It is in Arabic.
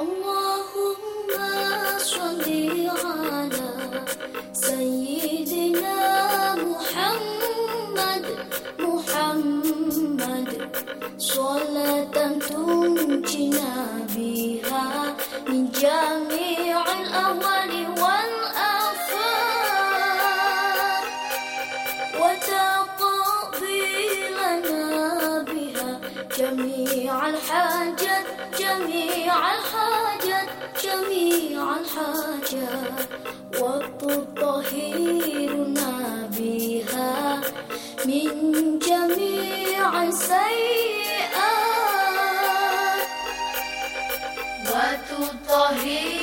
اللهم صل على سيدنا محمد محمد. صلاة بها من جميع بها جميع الحاجات. جميع الحاجات جميع الحاجات. وتطهرنا بها من جميع السيئات. وتطهرنا